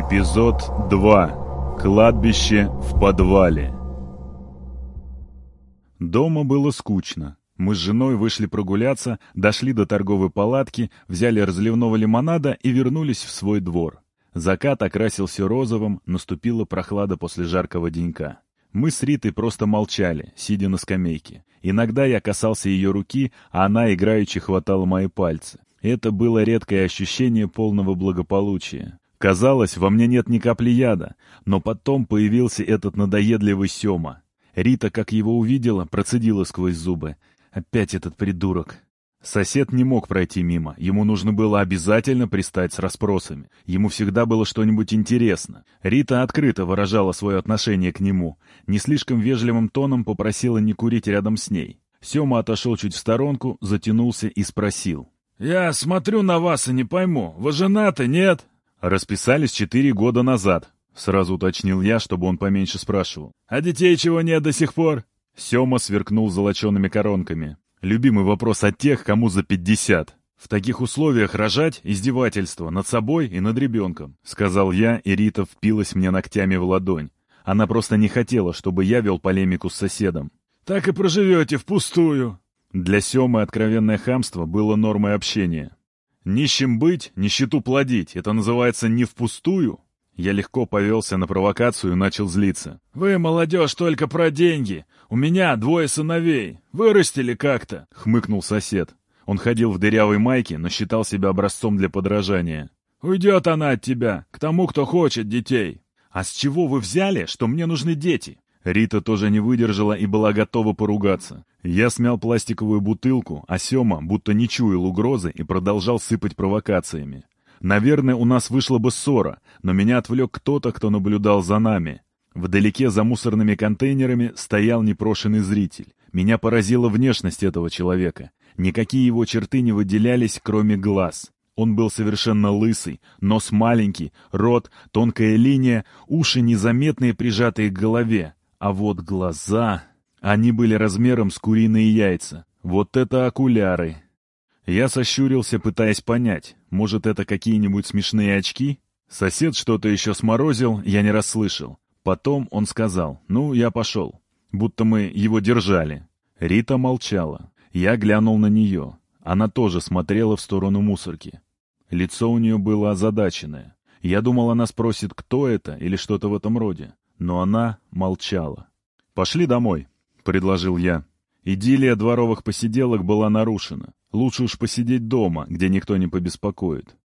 Эпизод 2. Кладбище в подвале. Дома было скучно. Мы с женой вышли прогуляться, дошли до торговой палатки, взяли разливного лимонада и вернулись в свой двор. Закат окрасился розовым, наступила прохлада после жаркого денька. Мы с Ритой просто молчали, сидя на скамейке. Иногда я касался ее руки, а она играючи хватала мои пальцы. Это было редкое ощущение полного благополучия. Казалось, во мне нет ни капли яда, но потом появился этот надоедливый Сёма. Рита, как его увидела, процедила сквозь зубы. Опять этот придурок. Сосед не мог пройти мимо, ему нужно было обязательно пристать с расспросами. Ему всегда было что-нибудь интересно. Рита открыто выражала свое отношение к нему, не слишком вежливым тоном попросила не курить рядом с ней. Сёма отошел чуть в сторонку, затянулся и спросил. «Я смотрю на вас и не пойму, вы женаты, нет?» «Расписались четыре года назад», — сразу уточнил я, чтобы он поменьше спрашивал. «А детей чего нет до сих пор?» Сёма сверкнул золочеными коронками. Любимый вопрос от тех, кому за пятьдесят. В таких условиях рожать — издевательство над собой и над ребенком, — сказал я, и Рита впилась мне ногтями в ладонь. Она просто не хотела, чтобы я вел полемику с соседом. «Так и проживете впустую!» Для Семы откровенное хамство было нормой общения. Нищим быть, нищету плодить — это называется не впустую? Я легко повелся на провокацию и начал злиться. «Вы, молодежь, только про деньги. У меня двое сыновей. Вырастили как-то», — хмыкнул сосед. Он ходил в дырявой майке, но считал себя образцом для подражания. «Уйдет она от тебя, к тому, кто хочет детей». «А с чего вы взяли, что мне нужны дети?» Рита тоже не выдержала и была готова поругаться. Я смял пластиковую бутылку, а Сёма будто не чуял угрозы и продолжал сыпать провокациями. Наверное, у нас вышла бы ссора, но меня отвлек кто-то, кто наблюдал за нами. Вдалеке за мусорными контейнерами стоял непрошенный зритель. Меня поразила внешность этого человека. Никакие его черты не выделялись, кроме глаз. Он был совершенно лысый, нос маленький, рот, тонкая линия, уши незаметные, прижатые к голове. А вот глаза... Они были размером с куриные яйца. Вот это окуляры. Я сощурился, пытаясь понять, может, это какие-нибудь смешные очки? Сосед что-то еще сморозил, я не расслышал. Потом он сказал, ну, я пошел. Будто мы его держали. Рита молчала. Я глянул на нее. Она тоже смотрела в сторону мусорки. Лицо у нее было озадаченное. Я думал, она спросит, кто это или что-то в этом роде. Но она молчала. «Пошли домой», — предложил я. Идиллия дворовых посиделок была нарушена. Лучше уж посидеть дома, где никто не побеспокоит.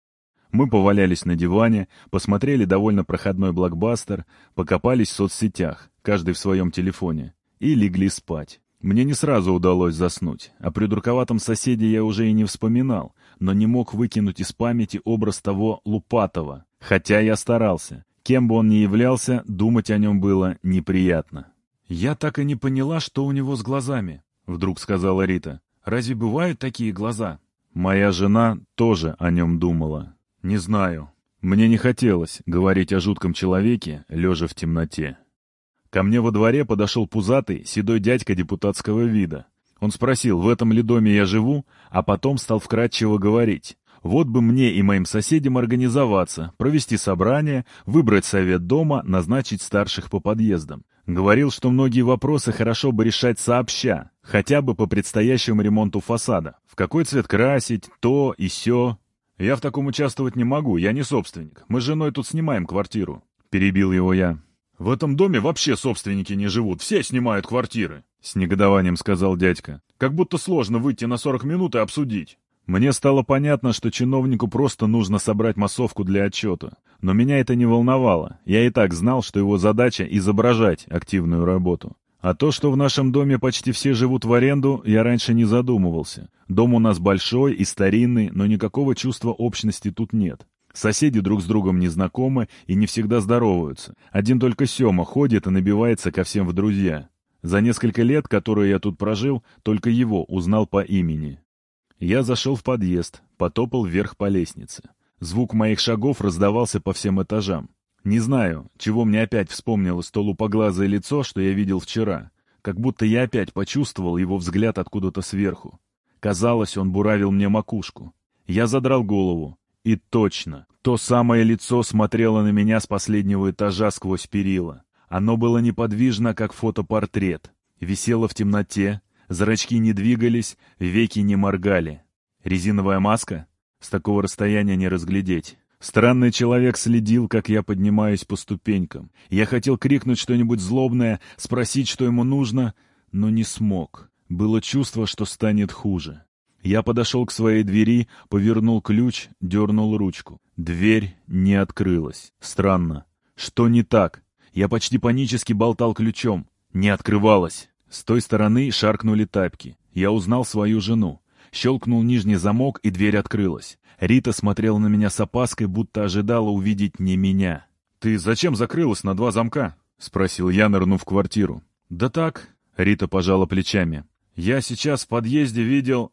Мы повалялись на диване, посмотрели довольно проходной блокбастер, покопались в соцсетях, каждый в своем телефоне, и легли спать. Мне не сразу удалось заснуть, о придурковатом соседе я уже и не вспоминал, но не мог выкинуть из памяти образ того Лупатова, хотя я старался. Кем бы он ни являлся, думать о нем было неприятно. «Я так и не поняла, что у него с глазами», — вдруг сказала Рита. «Разве бывают такие глаза?» Моя жена тоже о нем думала. Не знаю. Мне не хотелось говорить о жутком человеке, лежа в темноте. Ко мне во дворе подошел пузатый, седой дядька депутатского вида. Он спросил, в этом ли доме я живу, а потом стал вкратчиво говорить. Вот бы мне и моим соседям организоваться, провести собрание, выбрать совет дома, назначить старших по подъездам. Говорил, что многие вопросы хорошо бы решать сообща, хотя бы по предстоящему ремонту фасада. В какой цвет красить, то и сё. Я в таком участвовать не могу, я не собственник. Мы с женой тут снимаем квартиру. Перебил его я. В этом доме вообще собственники не живут, все снимают квартиры. С негодованием сказал дядька. Как будто сложно выйти на 40 минут и обсудить. Мне стало понятно, что чиновнику просто нужно собрать массовку для отчета. Но меня это не волновало. Я и так знал, что его задача — изображать активную работу. А то, что в нашем доме почти все живут в аренду, я раньше не задумывался. Дом у нас большой и старинный, но никакого чувства общности тут нет. Соседи друг с другом не знакомы и не всегда здороваются. Один только Сёма ходит и набивается ко всем в друзья. За несколько лет, которые я тут прожил, только его узнал по имени. Я зашел в подъезд, потопал вверх по лестнице. Звук моих шагов раздавался по всем этажам. Не знаю, чего мне опять вспомнилось то лупоглазое лицо, что я видел вчера. Как будто я опять почувствовал его взгляд откуда-то сверху. Казалось, он буравил мне макушку. Я задрал голову. И точно, То самое лицо смотрело на меня с последнего этажа сквозь перила. Оно было неподвижно, как фотопортрет. Висело в темноте, зрачки не двигались, веки не моргали. Резиновая маска? С такого расстояния не разглядеть. Странный человек следил, как я поднимаюсь по ступенькам. Я хотел крикнуть что-нибудь злобное, спросить, что ему нужно, но не смог. Было чувство, что станет хуже. Я подошел к своей двери, повернул ключ, дернул ручку. Дверь не открылась. Странно. Что не так? Я почти панически болтал ключом. Не открывалась. С той стороны шаркнули тапки. Я узнал свою жену. Щелкнул нижний замок, и дверь открылась. Рита смотрела на меня с опаской, будто ожидала увидеть не меня. «Ты зачем закрылась на два замка?» — спросил я, нырнув в квартиру. «Да так», — Рита пожала плечами. «Я сейчас в подъезде видел...»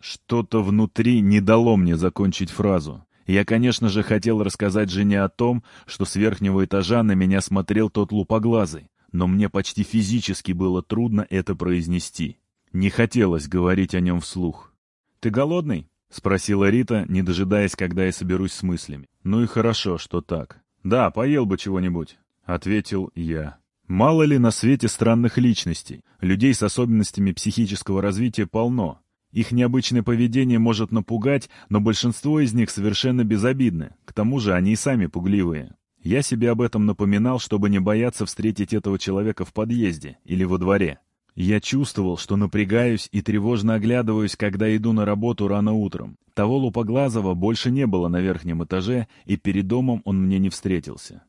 Что-то внутри не дало мне закончить фразу. Я, конечно же, хотел рассказать жене о том, что с верхнего этажа на меня смотрел тот лупоглазый, но мне почти физически было трудно это произнести. Не хотелось говорить о нем вслух. «Ты голодный?» — спросила Рита, не дожидаясь, когда я соберусь с мыслями. «Ну и хорошо, что так. Да, поел бы чего-нибудь», — ответил я. Мало ли на свете странных личностей. Людей с особенностями психического развития полно. Их необычное поведение может напугать, но большинство из них совершенно безобидны. К тому же они и сами пугливые. Я себе об этом напоминал, чтобы не бояться встретить этого человека в подъезде или во дворе. Я чувствовал, что напрягаюсь и тревожно оглядываюсь, когда иду на работу рано утром. Того лупоглазого больше не было на верхнем этаже, и перед домом он мне не встретился.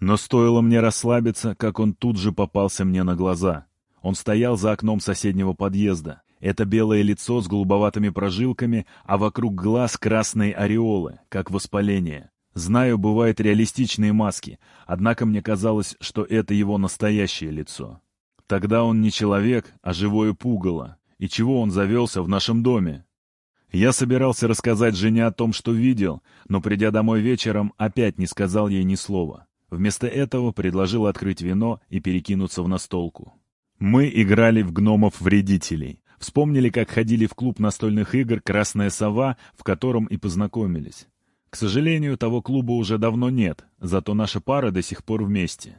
Но стоило мне расслабиться, как он тут же попался мне на глаза. Он стоял за окном соседнего подъезда. Это белое лицо с голубоватыми прожилками, а вокруг глаз красные ореолы, как воспаление. Знаю, бывают реалистичные маски, однако мне казалось, что это его настоящее лицо. Тогда он не человек, а живое пугало. И чего он завелся в нашем доме? Я собирался рассказать жене о том, что видел, но, придя домой вечером, опять не сказал ей ни слова. Вместо этого предложил открыть вино и перекинуться в настолку. Мы играли в гномов-вредителей. Вспомнили, как ходили в клуб настольных игр «Красная сова», в котором и познакомились. К сожалению, того клуба уже давно нет, зато наша пара до сих пор вместе.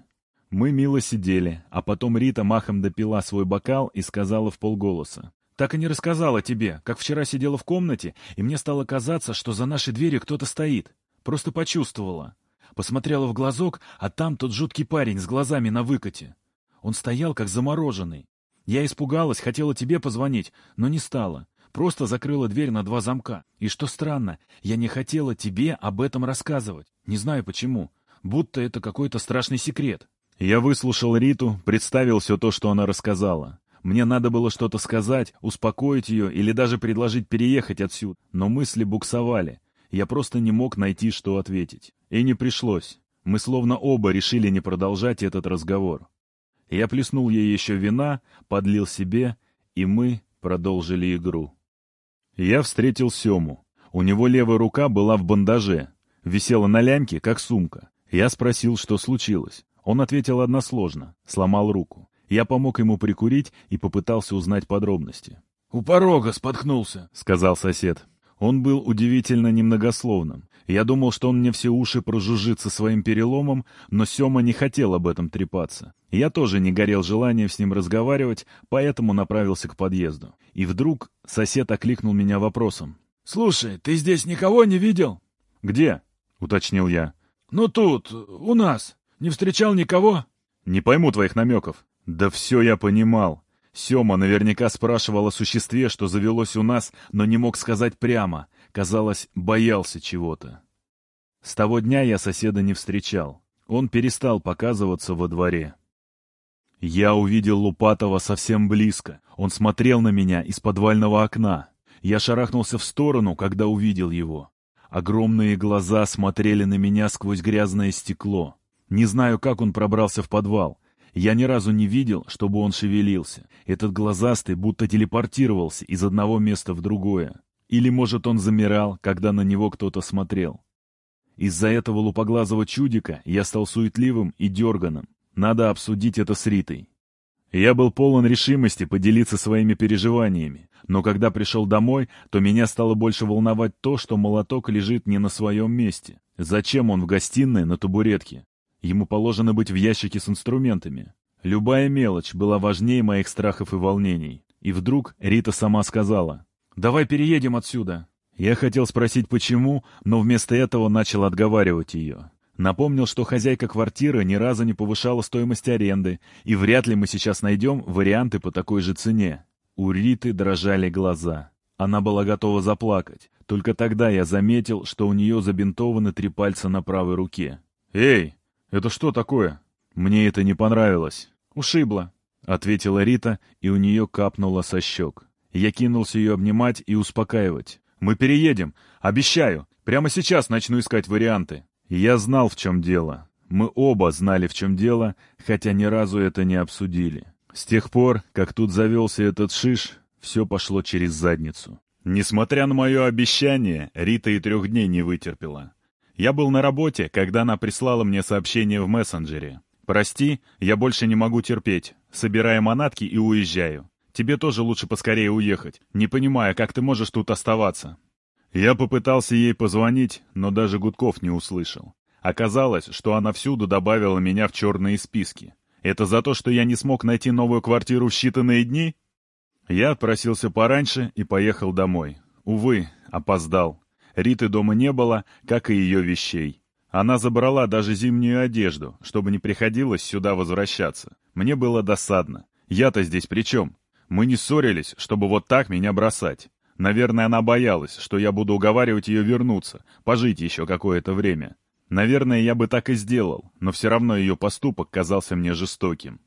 Мы мило сидели, а потом Рита махом допила свой бокал и сказала в полголоса. «Так и не рассказала тебе, как вчера сидела в комнате, и мне стало казаться, что за нашей дверью кто-то стоит. Просто почувствовала. Посмотрела в глазок, а там тот жуткий парень с глазами на выкате. Он стоял как замороженный. Я испугалась, хотела тебе позвонить, но не стала. Просто закрыла дверь на два замка. И что странно, я не хотела тебе об этом рассказывать. Не знаю почему. Будто это какой-то страшный секрет. Я выслушал Риту, представил все то, что она рассказала. Мне надо было что-то сказать, успокоить ее или даже предложить переехать отсюда, но мысли буксовали. Я просто не мог найти, что ответить. И не пришлось. Мы словно оба решили не продолжать этот разговор. Я плеснул ей еще вина, подлил себе, и мы продолжили игру. Я встретил Сему. У него левая рука была в бандаже, висела на лямке, как сумка. Я спросил, что случилось. Он ответил односложно, сломал руку. Я помог ему прикурить и попытался узнать подробности. «У порога споткнулся», — сказал сосед. Он был удивительно немногословным. Я думал, что он мне все уши прожужжит со своим переломом, но Сема не хотел об этом трепаться. Я тоже не горел желанием с ним разговаривать, поэтому направился к подъезду. И вдруг сосед окликнул меня вопросом. «Слушай, ты здесь никого не видел?» «Где?» — уточнил я. «Ну тут, у нас». Не встречал никого?» «Не пойму твоих намеков». «Да все я понимал. Сема наверняка спрашивал о существе, что завелось у нас, но не мог сказать прямо. Казалось, боялся чего-то. С того дня я соседа не встречал. Он перестал показываться во дворе. Я увидел Лупатова совсем близко. Он смотрел на меня из подвального окна. Я шарахнулся в сторону, когда увидел его. Огромные глаза смотрели на меня сквозь грязное стекло. Не знаю, как он пробрался в подвал. Я ни разу не видел, чтобы он шевелился. Этот глазастый будто телепортировался из одного места в другое. Или, может, он замирал, когда на него кто-то смотрел. Из-за этого лупоглазого чудика я стал суетливым и дерганым. Надо обсудить это с Ритой. Я был полон решимости поделиться своими переживаниями, но когда пришел домой, то меня стало больше волновать то, что молоток лежит не на своем месте. Зачем он в гостиной на табуретке? Ему положено быть в ящике с инструментами. Любая мелочь была важнее моих страхов и волнений. И вдруг Рита сама сказала, «Давай переедем отсюда». Я хотел спросить, почему, но вместо этого начал отговаривать ее. Напомнил, что хозяйка квартиры ни разу не повышала стоимость аренды, и вряд ли мы сейчас найдем варианты по такой же цене. У Риты дрожали глаза. Она была готова заплакать. Только тогда я заметил, что у нее забинтованы три пальца на правой руке. «Эй, это что такое?» «Мне это не понравилось». «Ушибло», — ответила Рита, и у нее капнуло со щек. Я кинулся ее обнимать и успокаивать. «Мы переедем. Обещаю. Прямо сейчас начну искать варианты». Я знал, в чем дело. Мы оба знали, в чем дело, хотя ни разу это не обсудили. С тех пор, как тут завелся этот шиш, все пошло через задницу. Несмотря на мое обещание, Рита и трех дней не вытерпела. Я был на работе, когда она прислала мне сообщение в мессенджере. «Прости, я больше не могу терпеть. Собираю манатки и уезжаю. Тебе тоже лучше поскорее уехать, не понимая, как ты можешь тут оставаться». Я попытался ей позвонить, но даже гудков не услышал. Оказалось, что она всюду добавила меня в черные списки. Это за то, что я не смог найти новую квартиру в считанные дни? Я отпросился пораньше и поехал домой. Увы, опоздал. Риты дома не было, как и ее вещей. Она забрала даже зимнюю одежду, чтобы не приходилось сюда возвращаться. Мне было досадно. Я-то здесь при чем? Мы не ссорились, чтобы вот так меня бросать. Наверное, она боялась, что я буду уговаривать ее вернуться, пожить еще какое-то время. Наверное, я бы так и сделал, но все равно ее поступок казался мне жестоким.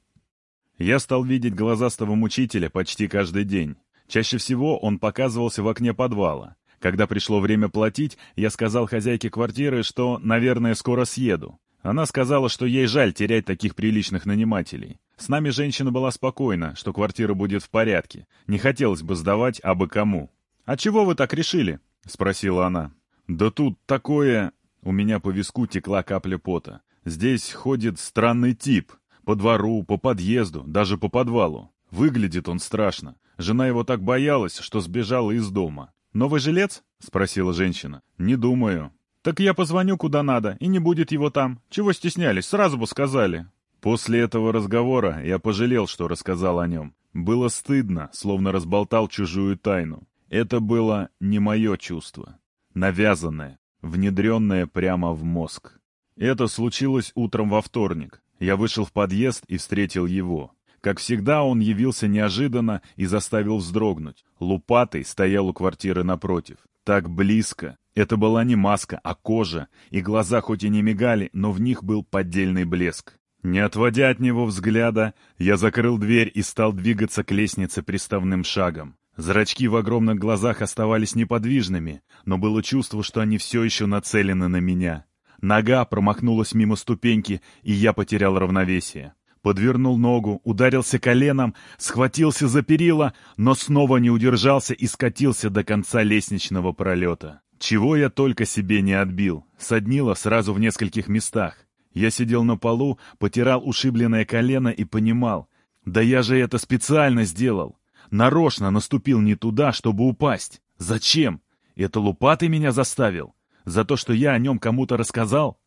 Я стал видеть глазастого мучителя почти каждый день. Чаще всего он показывался в окне подвала. Когда пришло время платить, я сказал хозяйке квартиры, что, наверное, скоро съеду. Она сказала, что ей жаль терять таких приличных нанимателей. С нами женщина была спокойна, что квартира будет в порядке. Не хотелось бы сдавать абы кому. «А чего вы так решили?» — спросила она. «Да тут такое...» У меня по виску текла капля пота. «Здесь ходит странный тип. По двору, по подъезду, даже по подвалу. Выглядит он страшно. Жена его так боялась, что сбежала из дома. «Новый жилец?» — спросила женщина. «Не думаю». «Так я позвоню куда надо, и не будет его там. Чего стеснялись? Сразу бы сказали». После этого разговора я пожалел, что рассказал о нем. Было стыдно, словно разболтал чужую тайну. Это было не мое чувство. Навязанное, внедренное прямо в мозг. Это случилось утром во вторник. Я вышел в подъезд и встретил его. Как всегда, он явился неожиданно и заставил вздрогнуть. Лупатый стоял у квартиры напротив. Так близко. Это была не маска, а кожа, и глаза хоть и не мигали, но в них был поддельный блеск. Не отводя от него взгляда, я закрыл дверь и стал двигаться к лестнице приставным шагом. Зрачки в огромных глазах оставались неподвижными, но было чувство, что они все еще нацелены на меня. Нога промахнулась мимо ступеньки, и я потерял равновесие. Подвернул ногу, ударился коленом, схватился за перила, но снова не удержался и скатился до конца лестничного пролета. Чего я только себе не отбил. Соднило сразу в нескольких местах. Я сидел на полу, потирал ушибленное колено и понимал, да я же это специально сделал. Нарочно наступил не туда, чтобы упасть. Зачем? Это лупатый меня заставил? За то, что я о нем кому-то рассказал?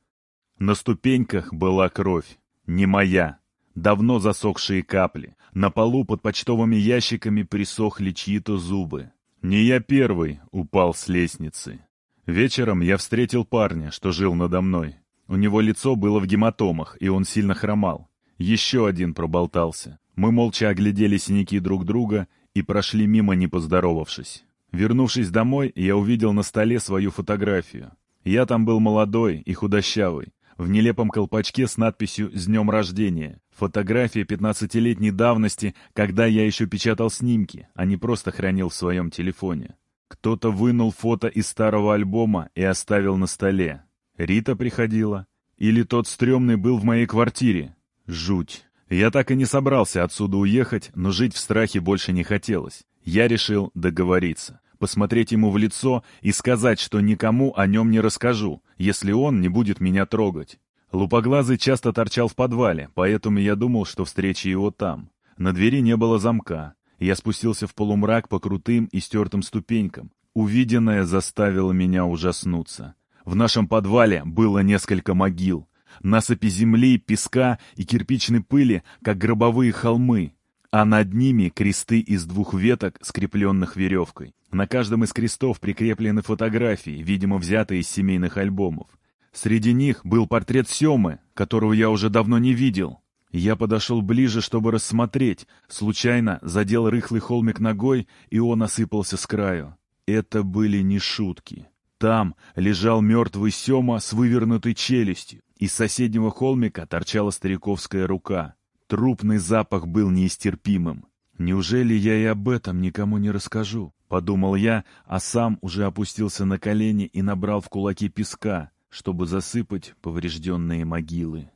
На ступеньках была кровь. Не моя. Давно засохшие капли. На полу под почтовыми ящиками присохли чьи-то зубы. Не я первый упал с лестницы. Вечером я встретил парня, что жил надо мной. У него лицо было в гематомах, и он сильно хромал. Еще один проболтался. Мы молча оглядели синяки друг друга и прошли мимо, не поздоровавшись. Вернувшись домой, я увидел на столе свою фотографию. Я там был молодой и худощавый, в нелепом колпачке с надписью «С днем рождения». Фотография 15-летней давности, когда я еще печатал снимки, а не просто хранил в своем телефоне. Кто-то вынул фото из старого альбома и оставил на столе. Рита приходила. Или тот стрёмный был в моей квартире. Жуть. Я так и не собрался отсюда уехать, но жить в страхе больше не хотелось. Я решил договориться, посмотреть ему в лицо и сказать, что никому о нем не расскажу, если он не будет меня трогать. Лупоглазый часто торчал в подвале, поэтому я думал, что встреча его там. На двери не было замка. Я спустился в полумрак по крутым и стертым ступенькам. Увиденное заставило меня ужаснуться. В нашем подвале было несколько могил. Насыпи земли, песка и кирпичной пыли, как гробовые холмы, а над ними кресты из двух веток, скрепленных веревкой. На каждом из крестов прикреплены фотографии, видимо, взятые из семейных альбомов. Среди них был портрет Семы, которого я уже давно не видел. Я подошел ближе, чтобы рассмотреть. Случайно задел рыхлый холмик ногой, и он осыпался с краю. Это были не шутки. Там лежал мертвый Сема с вывернутой челюстью. Из соседнего холмика торчала стариковская рука. Трупный запах был неистерпимым. «Неужели я и об этом никому не расскажу?» — подумал я, а сам уже опустился на колени и набрал в кулаки песка, чтобы засыпать поврежденные могилы.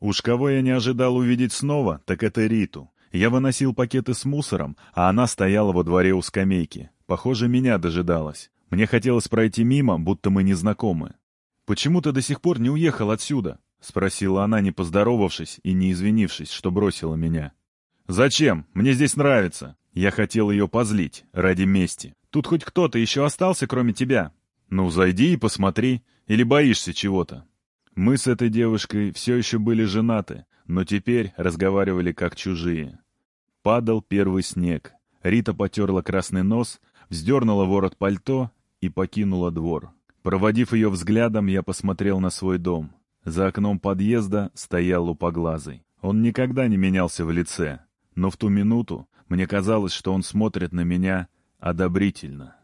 Уж кого я не ожидал увидеть снова, так это Риту. Я выносил пакеты с мусором, а она стояла во дворе у скамейки. Похоже, меня дожидалась. Мне хотелось пройти мимо, будто мы не знакомы. «Почему ты до сих пор не уехал отсюда?» — спросила она, не поздоровавшись и не извинившись, что бросила меня. «Зачем? Мне здесь нравится». Я хотел ее позлить, ради мести. «Тут хоть кто-то еще остался, кроме тебя?» «Ну, зайди и посмотри. Или боишься чего-то?» Мы с этой девушкой все еще были женаты, но теперь разговаривали как чужие. Падал первый снег. Рита потерла красный нос, вздернула ворот пальто и покинула двор. Проводив ее взглядом, я посмотрел на свой дом. За окном подъезда стоял лупоглазый. Он никогда не менялся в лице, но в ту минуту мне казалось, что он смотрит на меня одобрительно.